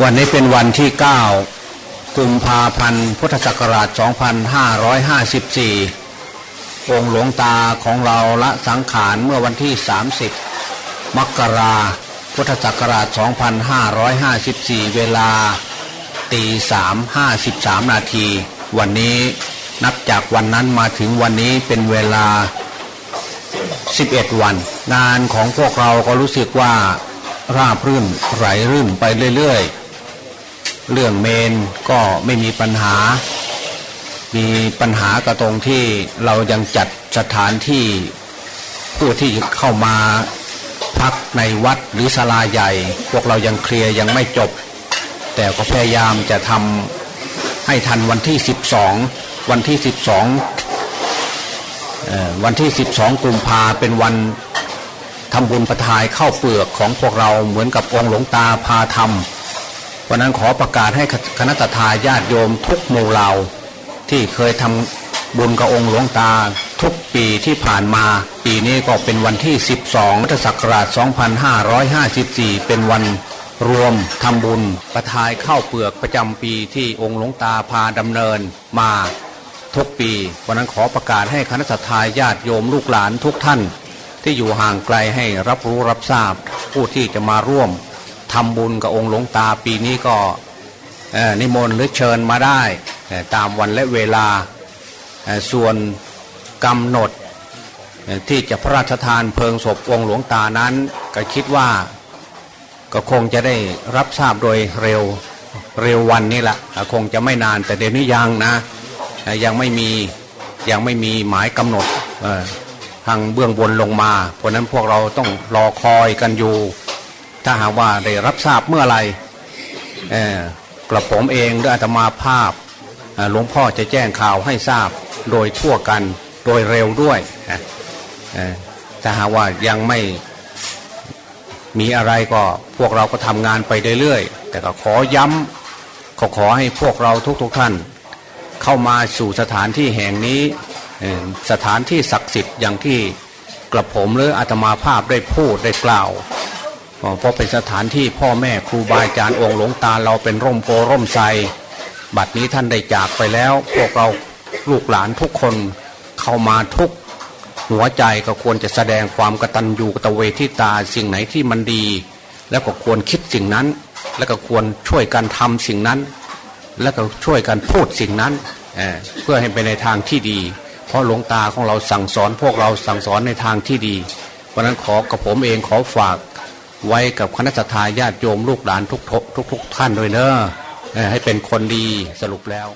วันนี้เป็นวันที่ 9 กุมภาพันธ์พุทธศักราช 2554 องค์หลวงตาของเราละสังขารเมื่อวันที่ 30 มกราพุทธศักราช 2554 เวลาตี3 53 นาที วันนี้นับจากวันนั้นมาถึงวันนี้เป็นเวลา 11 วัน งานของพวกเราก็รู้สึกว่าราบรื่นไหลรื่นไปเรื่อยๆ เรื่องเมนก็ไม่มีปัญหา มีปัญหากระตรงที่เรายังจัดสถานที่ผู้ที่เข้ามาพักในวัดหรือศาลาใหญ่ พวกเรายังเคลียร์ยังไม่จบ แต่ก็พยายามจะทำให้ทันวันที่ 12 วันที่ 12เอ่อวันที่ 12 กุมภาเป็นวันทำบุญประทายเข้าเปลือกของพวกเราเหมือนกับองค์หลวงตาพาทำ วันนั้นขอประกาศให้คณะทาญาติโยมทุกหมู่เหล่าที่เคยทำบุญกับองค์หลวงตาทุกปีที่ผ่านมา ปีนี้ก็เป็นวันที่ 12พุทธศักราช 2554 เป็นวันรวมทำบุญประทายเข้าเปลือกประจำปีที่องค์หลวงตาพาดำเนินมาทุกปีวันนั้นขอประกาศให้คณะทาญาติโยมลูกหลานทุกท่าน ที่อยู่ห่างไกลให้รับรู้รับทราบผู้ที่จะมาร่วม ทำบุญกับองค์หลวงตาปีนี้ก็นิมนต์หรือเชิญมาได้ตามวันและเวลาส่วนกำหนดที่จะพระราชทานเพลิงศพองค์หลวงตานั้น ก็คิดว่าก็คงจะได้รับทราบโดยเร็วเร็ววันนี้แหละคงจะไม่นานแต่เดี๋ยวนี้ยังนะยังไม่มียังไม่มีหมายกำหนดทางเบื้องบนลงมา เพราะนั้นพวกเราต้องรอคอยกันอยู่ ถ้าหากว่าได้รับทราบเมื่อไรกระผมเองหรืออาตมาภาพหลวงพ่อจะแจ้งข่าวให้ทราบโดยทั่วกันโดยเร็วด้วยนะเอ่อถ้าหากว่ายังไม่มีอะไรก็พวกเราก็ทำงานไปเรื่อยๆแต่ก็ขอย้ำขอขอให้พวกเราทุกๆท่าน เข้ามาสู่สถานที่แห่งนี้สถานที่ศักดิ์สิทธิ์อย่างที่กระผมหรืออาตมาภาพได้พูดได้กล่าว เพราะเป็นสถานที่พ่อแม่ครูบาอาจารย์องค์หลวงตาเราเป็นร่มโพร่มไทรบัดนี้ท่านได้จากไปแล้ว พวกเราลูกหลานทุกคนเข้ามาทุกหัวใจก็ควรจะแสดงความกตัญญูกตเวทิตาสิ่งไหนที่มันดี แล้วก็ควรคิดสิ่งนั้น แล้วก็ควรช่วยกันทำสิ่งนั้น แล้วก็ช่วยกันพูดสิ่งนั้นเเพื่อให้ไปในทางที่ดี เพราะหลวงตาของเราสั่งสอนพวกเราสั่งสอนในทางที่ดี เพราะฉะนั้นขอกับผมเองขอฝาก ไว้กับคณะสัตยาญาติโยมลูกหลานทุกทุกทุกท่านด้วยเนอะให้เป็นคนดีสรุปแล้ว